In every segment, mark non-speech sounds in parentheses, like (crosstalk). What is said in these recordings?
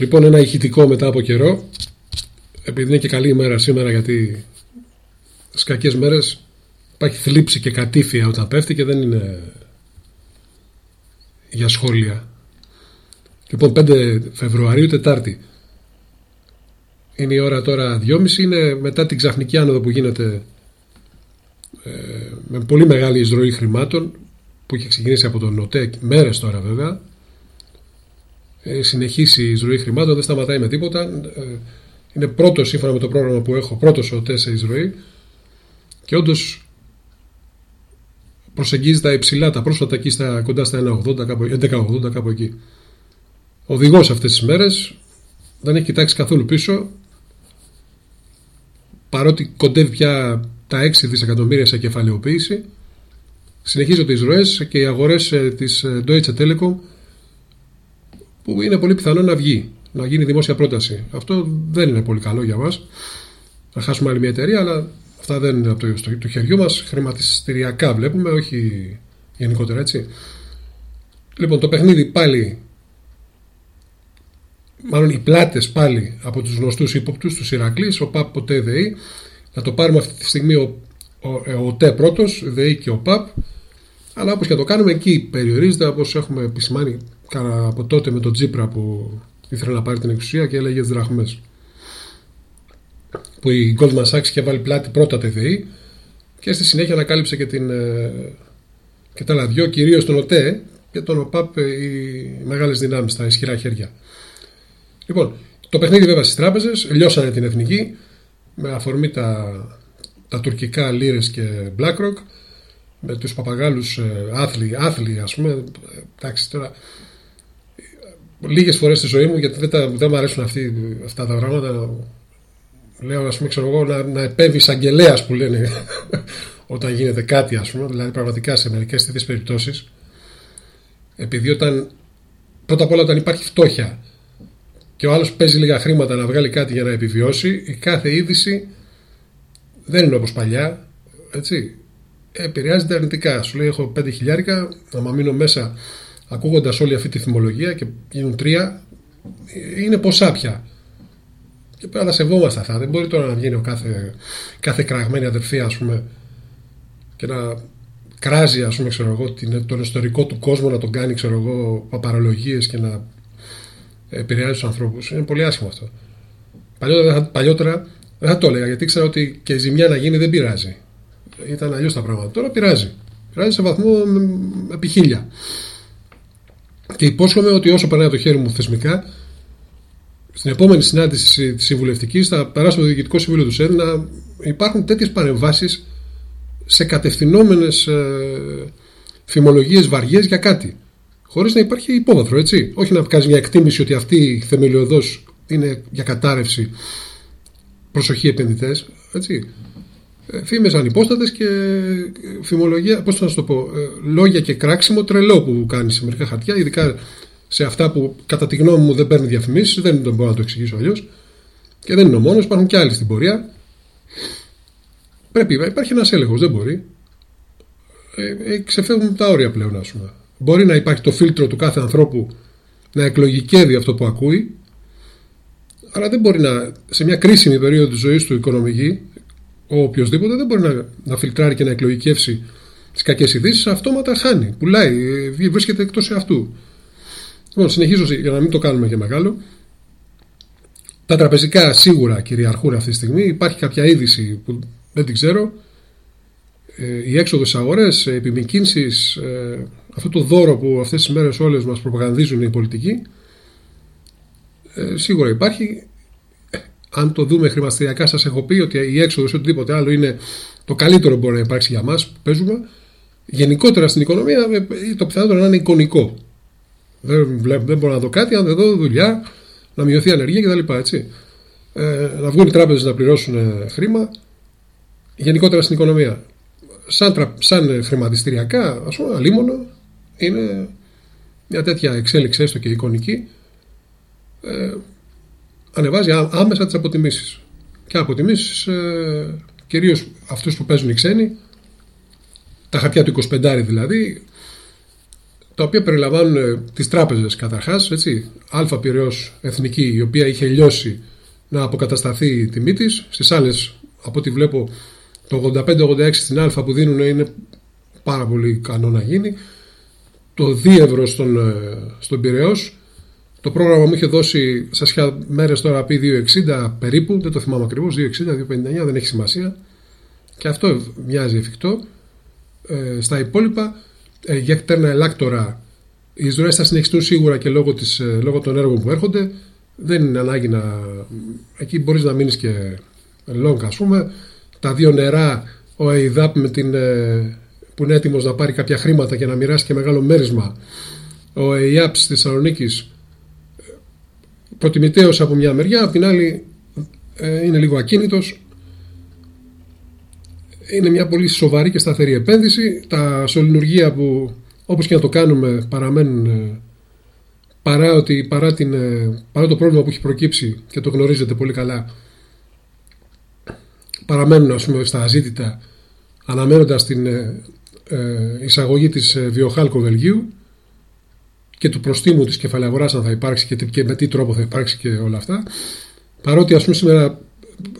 Λοιπόν, ένα ηχητικό μετά από καιρό. Επειδή είναι και καλή ημέρα σήμερα, γιατί στις κακές μέρες υπάρχει θλίψη και κατήφια όταν πέφτει και δεν είναι για σχόλια. Λοιπόν, 5 Φεβρουαρίου, Τετάρτη. Είναι η ώρα τώρα 2.30, είναι μετά την ξαφνική άνοδο που γίνεται ε, με πολύ μεγάλη εισρωή χρημάτων που είχε ξεκινήσει από τον ΟΤΕ μέρες τώρα βέβαια ε, συνεχίσει η εισρωή χρημάτων, δεν σταματάει με τίποτα. Ε, είναι πρώτος σύμφωνα με το πρόγραμμα που έχω πρώτος ΟΤΕ σε εισρωή και όντως προσεγγίζει τα υψηλά τα πρόσφατα εκεί στα, κοντά στα 1,80 κάπου εκεί. Οδηγός αυτές τις μέρες δεν έχει κοιτάξει καθόλου πίσω παρότι κοντεύει πια τα 6 δισεκατομμύρια σε κεφαλαιοποίηση. Συνεχίζονται οι ροές και οι αγορές ε, της ε, Deutsche Telekom που είναι πολύ πιθανό να βγει, να γίνει δημόσια πρόταση. Αυτό δεν είναι πολύ καλό για μας. Να χάσουμε άλλη μια εταιρεία, αλλά αυτά δεν είναι από το, το, χεριού μας. Χρηματιστηριακά βλέπουμε, όχι γενικότερα έτσι. Λοιπόν, το παιχνίδι πάλι μάλλον οι πλάτες πάλι από τους γνωστούς ύποπτους, τους Ηρακλής, ο ΠΑΠ ποτέ ΔΕΗ, να το πάρουμε αυτή τη στιγμή ο, ο, ο, ΤΕ πρώτος, ΔΕΗ και ο ΠΑΠ, αλλά όπως και το κάνουμε εκεί περιορίζεται όπως έχουμε επισημάνει από τότε με τον Τζίπρα που ήθελε να πάρει την εξουσία και έλεγε τις δραχμές. Που η Goldman Sachs είχε βάλει πλάτη πρώτα τη ΔΕΗ και στη συνέχεια ανακάλυψε και, την, ε, και τα άλλα δυο, κυρίως τον ΟΤΕ και τον ΟΠΑΠ οι μεγάλες δυνάμεις, τα ισχυρά χέρια. Λοιπόν, το παιχνίδι βέβαια στις τράπεζες, λιώσανε την εθνική με αφορμή τα, τα τουρκικά λίρες και BlackRock με τους παπαγάλους ε, άθλοι, άθλοι ας πούμε εντάξει τώρα λίγες φορές στη ζωή μου γιατί δεν, τα, δεν μου αρέσουν αυτοί, αυτά τα πράγματα λέω ας πούμε ξέρω εγώ να, να επέβει αγγελέα που λένε (laughs) όταν γίνεται κάτι ας πούμε δηλαδή πραγματικά σε μερικές τέτοιες περιπτώσεις επειδή όταν πρώτα απ' όλα όταν υπάρχει φτώχεια και ο άλλος παίζει λίγα χρήματα να βγάλει κάτι για να επιβιώσει, η κάθε είδηση δεν είναι όπως παλιά. Έτσι. Επηρεάζεται αρνητικά. Σου λέει: Έχω 5 χιλιάρικα, να μείνω μέσα ακούγοντας όλη αυτή τη θυμολογία και γίνουν τρία, είναι ποσά πια. Και πρέπει να τα σεβόμαστε αυτά. Δεν μπορεί τώρα να βγαίνει ο κάθε, κάθε κραγμένη αδερφή, ας πούμε, και να κράζει, ας πούμε, ξέρω εγώ, τον ιστορικό του κόσμο να τον κάνει, ξέρω εγώ, παπαρολογίες και να επηρεάζει τους ανθρώπους. Είναι πολύ άσχημο αυτό. Παλιότερα, παλιότερα δεν θα το έλεγα γιατί ήξερα ότι και ζημιά να γίνει δεν πειράζει. Ήταν αλλιώς τα πράγματα. Τώρα πειράζει. Πειράζει σε βαθμό επί χίλια. Και υπόσχομαι ότι όσο περνάει το χέρι μου θεσμικά, στην επόμενη συνάντηση της συμβουλευτικής θα περάσω το Διοικητικό Συμβούλιο του ΣΕΔ να υπάρχουν τέτοιες παρεμβάσεις σε κατευθυνόμενες ε, φημολογίες βαριές για κάτι χωρίς να υπάρχει υπόβαθρο, έτσι. Όχι να κάνει μια εκτίμηση ότι αυτή η θεμελιωδό είναι για κατάρρευση. Προσοχή επενδυτές, έτσι. Ε, Φήμες ανυπόστατες και φημολογία, πώς θα σου το πω, ε, λόγια και κράξιμο τρελό που κάνεις σε μερικά χαρτιά, ειδικά σε αυτά που κατά τη γνώμη μου δεν παίρνει διαφημίσεις, δεν μπορώ να το εξηγήσω αλλιώς. Και δεν είναι ο μόνος, υπάρχουν και άλλοι στην πορεία. Πρέπει, υπάρχει ένας έλεγχος, δεν μπορεί. Ε, ε, ξεφεύγουν τα όρια πλέον, ας πούμε. Μπορεί να υπάρχει το φίλτρο του κάθε ανθρώπου να εκλογικεύει αυτό που ακούει, αλλά δεν μπορεί να, σε μια κρίσιμη περίοδο της ζωής του οικονομική, ο οποιοδήποτε δεν μπορεί να, να φιλτράρει και να εκλογικεύσει τις κακές ειδήσεις, αυτόματα χάνει, πουλάει, βρίσκεται εκτός αυτού. Λοιπόν, συνεχίζω για να μην το κάνουμε και μεγάλο. Τα τραπεζικά σίγουρα κυριαρχούν αυτή τη στιγμή. Υπάρχει κάποια είδηση που δεν την ξέρω. Ε, η έξοδο στι αγορέ, επιμηκύνσεις, ε, αυτό το δώρο που αυτές τις μέρες όλες μας προπαγανδίζουν οι πολιτικοί ε, σίγουρα υπάρχει αν το δούμε χρηματιστηριακά σας έχω πει ότι η έξοδος ή οτιδήποτε άλλο είναι το καλύτερο που μπορεί να υπάρξει για μας που παίζουμε γενικότερα στην οικονομία ε, το πιθανότερο να είναι εικονικό δεν, βλέπω, δεν μπορώ να δω κάτι αν δεν δω δουλειά να μειωθεί η ανεργία κτλ. Έτσι. Ε, να βγουν οι τράπεζες να πληρώσουν ε, χρήμα γενικότερα στην οικονομία σαν, σαν χρηματιστηριακά ας πούμε αλίμονο είναι μια τέτοια εξέλιξη έστω και εικονική ε, ανεβάζει άμεσα τις αποτιμήσεις. Και αποτιμήσεις ε, κυρίως αυτούς που παίζουν οι ξένοι τα χαρτιά του 25 δηλαδή τα οποία περιλαμβάνουν ε, τις τράπεζες καταρχάς, έτσι, Α Πυραιός Εθνική, η οποία είχε λιώσει να αποκατασταθεί η τιμή της, στις άλλες, από ό,τι βλέπω, το 85-86 στην Α που δίνουν είναι πάρα πολύ ικανό να γίνει, το 2 ευρώ στον, ε, στον Πυραιός, το πρόγραμμα μου είχε δώσει σε σχέδια μέρες τώρα πει 2,60 περίπου, δεν το θυμάμαι ακριβώς, 2,60, 2,59, δεν έχει σημασία. Και αυτό μοιάζει εφικτό. Ε, στα υπόλοιπα, ε, για κτέρνα ελάκτορα, οι εισρωές θα συνεχιστούν σίγουρα και λόγω, της, ε, λόγω των έργων που έρχονται. Δεν είναι ανάγκη να... Εκεί μπορείς να μείνεις και long ας πούμε. Τα δύο νερά, ο ΕΙΔΑΠ με την, ε, που είναι έτοιμος να πάρει κάποια χρήματα και να μοιράσει και μεγάλο μέρισμα. Ο ΕΙΑΠ της Θεσσαλονίκης προτιμητέως από μια μεριά, από την άλλη ε, είναι λίγο ακίνητος. Είναι μια πολύ σοβαρή και σταθερή επένδυση. Τα σωληνουργία που όπως και να το κάνουμε παραμένουν ε, παρά, ότι, παρά, την, ε, παρά το πρόβλημα που έχει προκύψει και το γνωρίζετε πολύ καλά παραμένουν ας πούμε, στα αζήτητα αναμένοντας την εισαγωγή της βιοχάλκο Βελγίου και του προστίμου της κεφαλαία αν θα υπάρξει και, με τι τρόπο θα υπάρξει και όλα αυτά. Παρότι ας πούμε σήμερα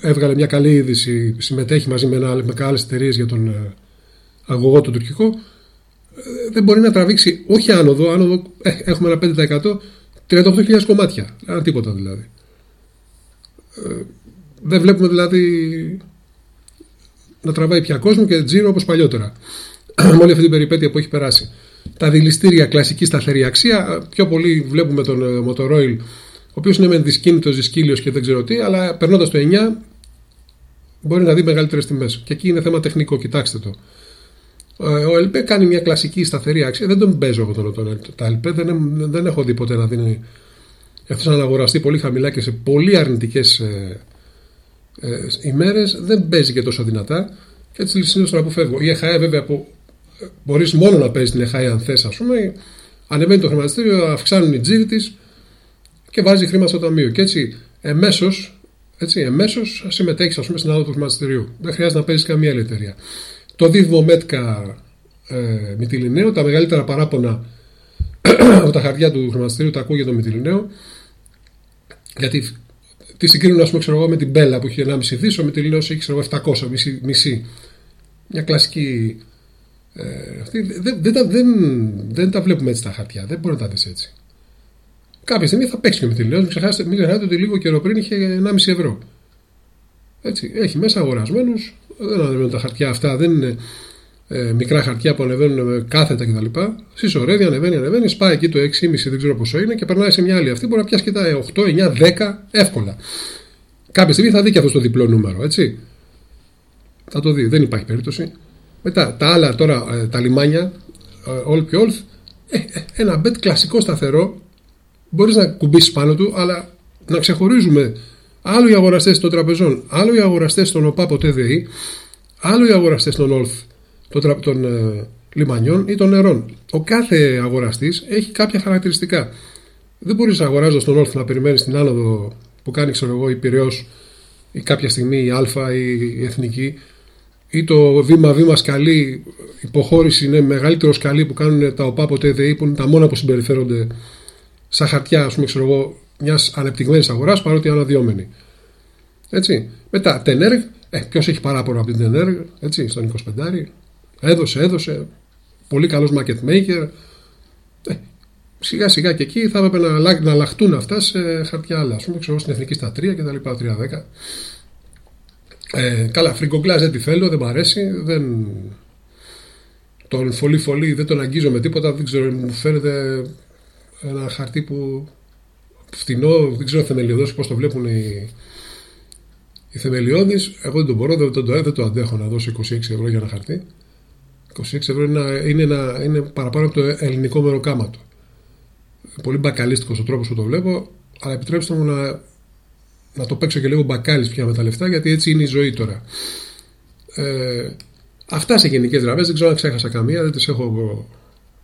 έβγαλε μια καλή είδηση, συμμετέχει μαζί με, ένα, με άλλες εταιρείες για τον ε, αγωγό τον τουρκικό, ε, δεν μπορεί να τραβήξει όχι άνοδο, άνοδο ε, έχουμε ένα 5%, 38.000 κομμάτια. Ένα τίποτα δηλαδή. δεν βλέπουμε δηλαδή να τραβάει πια κόσμο και τζίρο όπως παλιότερα. (clears throat) με όλη αυτή την περιπέτεια που έχει περάσει τα δηληστήρια κλασική σταθερή αξία. Πιο πολύ βλέπουμε τον ε, Motorola, ο οποίος είναι με δυσκίνητος, δυσκύλιος και δεν ξέρω τι, αλλά περνώντας το 9 μπορεί να δει μεγαλύτερες τιμές. Και εκεί είναι θέμα τεχνικό, κοιτάξτε το. Ε, ο LP κάνει μια κλασική σταθερή αξία. Δεν τον παίζω εγώ τον, τον, τα LP, δεν, δεν έχω δει ποτέ να δίνει. Αυτό να αγοραστεί πολύ χαμηλά και σε πολύ αρνητικές ε, ε, ημέρες δεν παίζει και τόσο δυνατά. Και έτσι συνήθως τον αποφεύγω. Η ΕΧΑΕ βέβαια που μπορείς μόνο να παίζεις την ΕΧΑΗ αν θες, ας πούμε. Ανεβαίνει το χρηματιστήριο, αυξάνουν οι τζίροι της και βάζει χρήμα στο ταμείο. Και έτσι εμέσως έτσι, εμέσως συμμετέχεις πούμε, στην άδεια του χρηματιστηρίου. Δεν χρειάζεται να παίζεις καμία άλλη εταιρεία. Το δίδυμο Μέτκα ε, Μητυλινέο, τα μεγαλύτερα παράπονα (coughs) από τα χαρτιά του χρηματιστηρίου τα ακούω για το Μητυλινέο. Γιατί τη συγκρίνουν, ας πούμε, ξέρω εγώ, με την Μπέλα που έχει 1,5 δις, ο Μητυλινέος έχει ξέρω, 700, μισή, μισή. Μια κλασική ε, αυτή, δεν, δεν, τα, δεν, δεν τα βλέπουμε έτσι τα χαρτιά. Δεν μπορεί να τα δεις έτσι. Κάποια στιγμή θα παίξεις και με τη Μην ξεχάσετε, μην ξεχάσετε ότι λίγο καιρό πριν είχε 1,5 ευρώ. Έτσι, έχει μέσα αγορασμένους. Δεν ανεβαίνουν τα χαρτιά αυτά. Δεν είναι ε, μικρά χαρτιά που ανεβαίνουν κάθετα κτλ. Συσσωρεύει, ανεβαίνει, ανεβαίνει, σπάει εκεί το 6,5 δεν ξέρω πόσο είναι και περνάει σε μια άλλη αυτή. Μπορεί να πιάσει και τα 8, 9, 10 εύκολα. Κάποια στιγμή θα δει και αυτός το διπλό νούμερο, έτσι. Θα το δει, δεν υπάρχει περίπτωση. Μετά τα άλλα τώρα, ε, τα λιμάνια, All ε, και All, ε, ένα bet κλασικό σταθερό. Μπορείς να κουμπίσεις πάνω του, αλλά να ξεχωρίζουμε άλλο οι αγοραστές των τραπεζών, άλλο οι αγοραστές των ΟΠΑΠΟ TDI, άλλο οι αγοραστές των Όλφ, των, των λιμανιών ή των νερών. Ο κάθε αγοραστής έχει κάποια χαρακτηριστικά. Δεν μπορείς να αγοράζοντας τον Όλφ να περιμένεις την άνοδο που κάνει, ξέρω εγώ, η Πυραιός ή κάποια στιγμή η Α ή η Εθνική ή το βήμα-βήμα σκαλί, υποχώρηση είναι μεγαλύτερο σκαλί που κάνουν τα ΟΠΑ ποτέ ΔΕΗ που είναι τα μόνα που συμπεριφέρονται σαν χαρτιά, ας πούμε, ξέρω εγώ, μιας ανεπτυγμένης αγοράς παρότι αναδυόμενη. Έτσι. Μετά, Τενέργ, ε, ποιος έχει παράπονα από την Τενέργ, έτσι, στον 25 έδωσε, έδωσε, πολύ καλός market maker. Ε, σιγά σιγά και εκεί θα έπρεπε να, να αλλάχτούν αυτά σε χαρτιά άλλα, ας πούμε, ξέρω, στην εθνική στα 3 και τα λοιπά, 3-10. Ε, καλά, φρικογκλάζ δεν τη θέλω, δεν μ' αρέσει. Δεν... Τον φωλή φωλή δεν τον αγγίζω με τίποτα. Δεν ξέρω, μου φαίνεται ένα χαρτί που φτηνό, δεν ξέρω θεμελιωδώς πώς το βλέπουν οι, οι θεμελιώδεις. Εγώ δεν το μπορώ, δεν το, δεν το αντέχω να δώσω 26 ευρώ για ένα χαρτί. 26 ευρώ είναι, είναι, ένα, είναι παραπάνω από το ελληνικό μεροκάματο. Πολύ μπακαλίστικος ο τρόπος που το βλέπω, αλλά επιτρέψτε μου να να το παίξω και λίγο μπακάλι πια με τα λεφτά, γιατί έτσι είναι η ζωή τώρα. Ε, αυτά σε γενικές γραμμές, δεν ξέρω αν ξέχασα καμία, δεν τις έχω εγώ.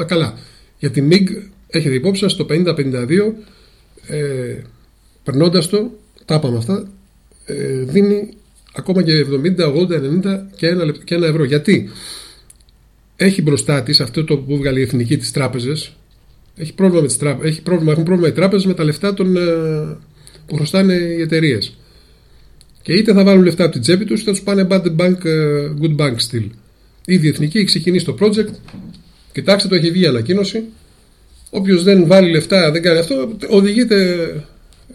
Α, καλά. Για τη MIG έχετε υπόψη σας το 50-52, ε, περνώντας το, τα είπαμε αυτά, ε, δίνει ακόμα και 70, 80, 90 και ένα, και ένα ευρώ. Γιατί; Έχει μπροστά της αυτό το που βγάλει η εθνική τη τράπεζες, Έχει πρόβλημα, με τις τράπε... Έχει πρόβλημα, έχουν πρόβλημα οι τράπεζες με τα λεφτά των, ε, που χρωστάνε οι εταιρείες. Και είτε θα βάλουν λεφτά από την τσέπη τους, είτε θα τους πάνε bad bank, ε, good bank still. Η Διεθνική έχει ξεκινήσει το project. Κοιτάξτε, το έχει βγει η ανακοίνωση. Όποιος δεν βάλει λεφτά, δεν κάνει αυτό, οδηγείται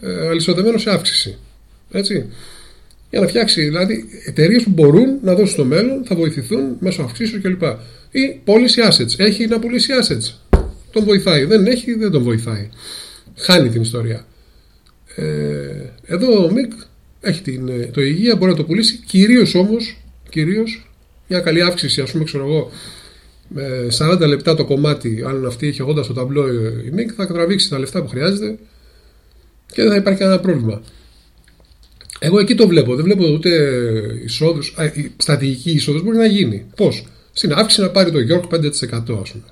ε, αλυσοδεμένος σε αύξηση. Έτσι. Για να φτιάξει δηλαδή εταιρείες που μπορούν να δώσουν στο μέλλον, θα βοηθηθούν μέσω αυξήσεων κλπ. Ή πώληση assets. Έχει να πουλήσει assets. Τον βοηθάει. Δεν έχει, δεν τον βοηθάει. Χάνει την ιστορία. Ε, εδώ ο Μικ έχει την, ε, το υγεία, μπορεί να το πουλήσει. Κυρίως όμως, κυρίως, μια καλή αύξηση, ας πούμε, ξέρω εγώ, με 40 λεπτά το κομμάτι, αν αυτή έχει 80 στο ταμπλό η Μικ, θα τραβήξει τα λεφτά που χρειάζεται και δεν θα υπάρχει κανένα πρόβλημα. Εγώ εκεί το βλέπω. Δεν βλέπω ούτε εισόδους. Η στρατηγική εισόδου μπορεί να γίνει. Πώς; Στην αύξηση να πάρει το York 5% ας πούμε.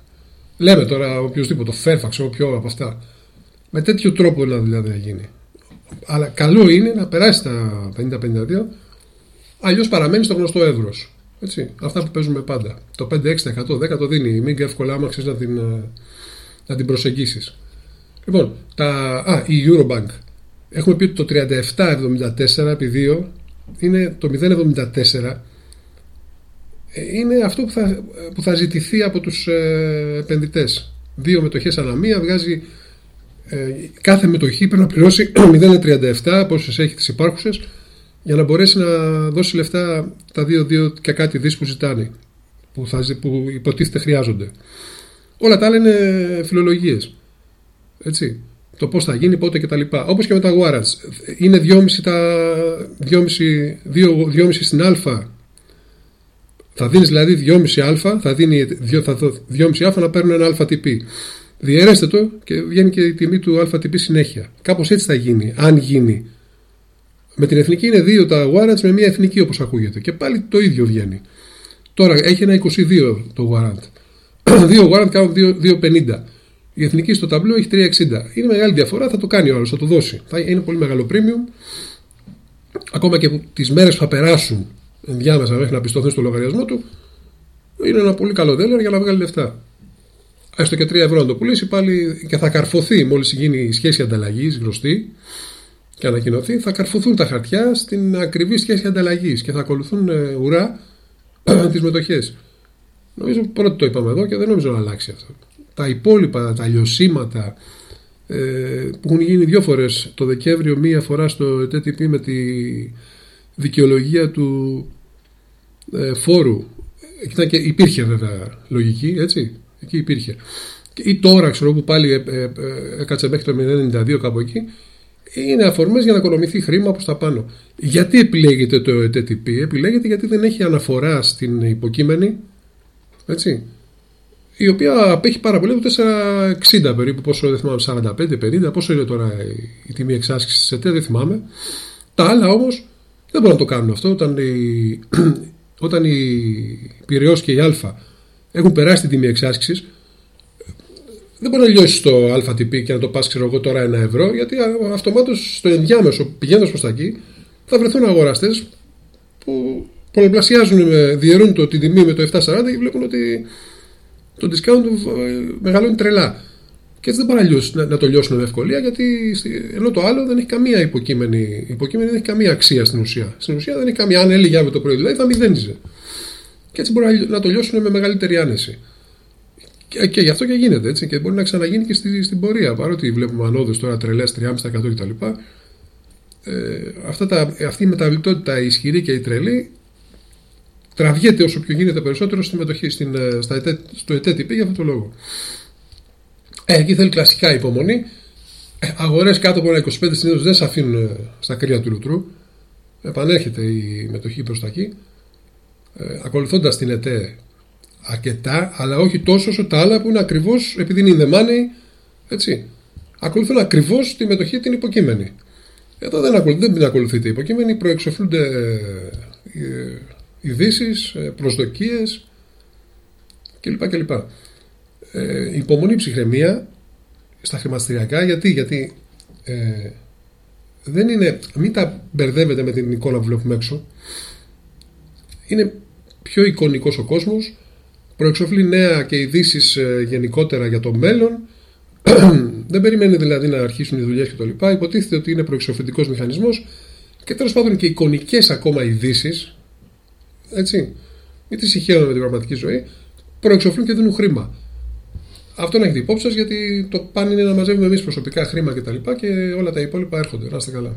Λέμε τώρα οποιοδήποτε, το Fairfax, όποιο από αυτά. Με τέτοιο τρόπο δηλαδή να γίνει. Αλλά καλό είναι να περάσει τα 50-52, αλλιώς παραμένει στο γνωστό εύρος. Αυτά που παίζουμε πάντα. Το 5-6%, 10 το δίνει η Μίγκα εύκολα άμα ξέρεις να την, να την προσεγγίσεις. Λοιπόν, τα, α, η Eurobank. Έχουμε πει ότι το 37,74 επί 2 είναι το 0,74 ε, είναι αυτό που θα, που θα ζητηθεί από τους ε, επενδυτές. Δύο μετοχές ανά μία βγάζει ε, κάθε μετοχή πρέπει να πληρώσει 0,37 πόσες έχει τις υπάρχουσες για να μπορέσει να δώσει λεφτά τα 2-2 και κάτι δις που ζητάνε που, θα, που υποτίθεται χρειάζονται. Όλα τα άλλα είναι φιλολογίες. Έτσι. Το πώς θα γίνει, πότε κτλ. Όπως και με τα warrants. Είναι 2,5 τα 2,5 στην Α. Θα δίνεις δηλαδή 2,5 Α, θα δίνει 2,5 Α να παίρνουν ένα τυπή. Διαιρέστε το και βγαίνει και η τιμή του τυπή συνέχεια. Κάπως έτσι θα γίνει, αν γίνει. Με την εθνική είναι δύο τα warrants με μια εθνική όπως ακούγεται. Και πάλι το ίδιο βγαίνει. Τώρα έχει ένα 22 το warrant. (clears throat) δύο warrant κάνουν 2,50. Η εθνική στο ταμπλό έχει 3,60. Είναι μεγάλη διαφορά, θα το κάνει ο άλλος, θα το δώσει. Θα είναι πολύ μεγάλο premium. Ακόμα και τις μέρες που θα περάσουν ενδιάμεσα μέχρι να πιστωθεί στο λογαριασμό του, είναι ένα πολύ καλό δέλεαρ για να βγάλει λεφτά. Έστω και 3 ευρώ να το πουλήσει πάλι και θα καρφωθεί. Μόλις γίνει η σχέση ανταλλαγής γνωστή και ανακοινωθεί, θα καρφωθούν τα χαρτιά στην ακριβή σχέση ανταλλαγής και θα ακολουθούν ε, ουρά (clears throat) τις μετοχές. Νομίζω πρώτο το είπαμε εδώ και δεν νομίζω να αλλάξει αυτό. Τα υπόλοιπα, τα λιωσίματα ε, που έχουν γίνει δύο φορές το Δεκέμβριο μία φορά στο ΕΤΤΠ με τη δικαιολογία του ε, φόρου. Και υπήρχε βέβαια λογική έτσι εκεί υπήρχε ή τώρα ξέρω που πάλι ε, ε, έκατσε μέχρι το 1992 κάπου εκεί είναι αφορμές για να οικονομηθεί χρήμα προς τα πάνω. Γιατί επιλέγεται το ΕΤΤΠ, επιλέγεται γιατί δεν έχει αναφορά στην υποκείμενη, έτσι, η οποία απέχει πάρα πολύ από 4,60 περίπου, πόσο δεν θυμάμαι, 45-50, πόσο είναι τώρα η τιμή εξάσκησης της ΕΤΕ, δεν θυμάμαι. Τα άλλα όμως δεν μπορούν να το κάνουν αυτό όταν η, (clears throat) όταν η Πυραιός και η Α έχουν περάσει την τιμή εξάσκησης. Δεν μπορεί να λιώσεις το ΑΤΠ και να το πας, ξέρω εγώ, τώρα ένα ευρώ, γιατί αυτομάτως στο ενδιάμεσο πηγαίνοντας προς τα εκεί θα βρεθούν αγοραστές που πολλαπλασιάζουν, διαιρούν το, την τιμή με το 740 και βλέπουν ότι το discount ε, μεγαλώνει τρελά. Και έτσι δεν μπορεί να, να το λιώσουν με ευκολία, γιατί ενώ το άλλο δεν έχει καμία υποκείμενη, υποκείμενη δεν έχει καμία αξία στην ουσία. Στην ουσία δεν έχει καμία. Αν έλεγε αύριο το πρωί, δηλαδή θα μηδένιζε. Και έτσι μπορεί να το λιώσουν με μεγαλύτερη άνεση. Και, και γι' αυτό και γίνεται έτσι. Και μπορεί να ξαναγίνει και στη, στην πορεία. Παρότι βλέπουμε ανόδου τώρα τρελές 3,5% κτλ. Ε, αυτά τα, αυτή η μεταβλητότητα ισχυρή και η τρελή τραβιέται όσο πιο γίνεται περισσότερο στη μετοχή, στην, ε, στα ετέ, στο ΕΤΕΤΙΠ για αυτόν τον λόγο. Ε, εκεί θέλει κλασικά υπομονή. Ε, Αγορές κάτω από ένα 25 συνήθως δεν σε αφήνουν ε, στα κρύα του λουτρού. Επανέρχεται η μετοχή προς τα εκεί. Ε, Ακολουθώντας την ΕΤΕ αρκετά, αλλά όχι τόσο όσο τα άλλα που είναι ακριβώς επειδή είναι the money. Έτσι. Ακολουθούν ακριβώς τη μετοχή την υποκείμενη. Εδώ δεν, ακολουθεί, δεν ακολουθείται η υποκείμενη, προεξοφλούνται ε, ειδήσεις, ε, προσδοκίες κλπ. κλπ. Ε, υπομονή ψυχραιμία στα χρηματιστηριακά γιατί, γιατί ε, δεν είναι, μην τα μπερδεύετε με την εικόνα που βλέπουμε έξω είναι πιο εικονικός ο κόσμος προεξοφλεί νέα και ειδήσεις ε, γενικότερα για το μέλλον (clears throat) δεν περιμένει δηλαδή να αρχίσουν οι δουλειές κτλ. Υποτίθεται ότι είναι προεξοφητικός μηχανισμός και τέλος πάντων και εικονικές ακόμα ειδήσεις. Έτσι. Μην τι συγχαίρουμε με την πραγματική ζωή. Προεξοφλούν και δίνουν χρήμα. Αυτό να έχετε υπόψη σας γιατί το πάνε είναι να μαζεύουμε εμείς προσωπικά χρήμα κτλ. Και, και όλα τα υπόλοιπα έρχονται. Να είστε καλά.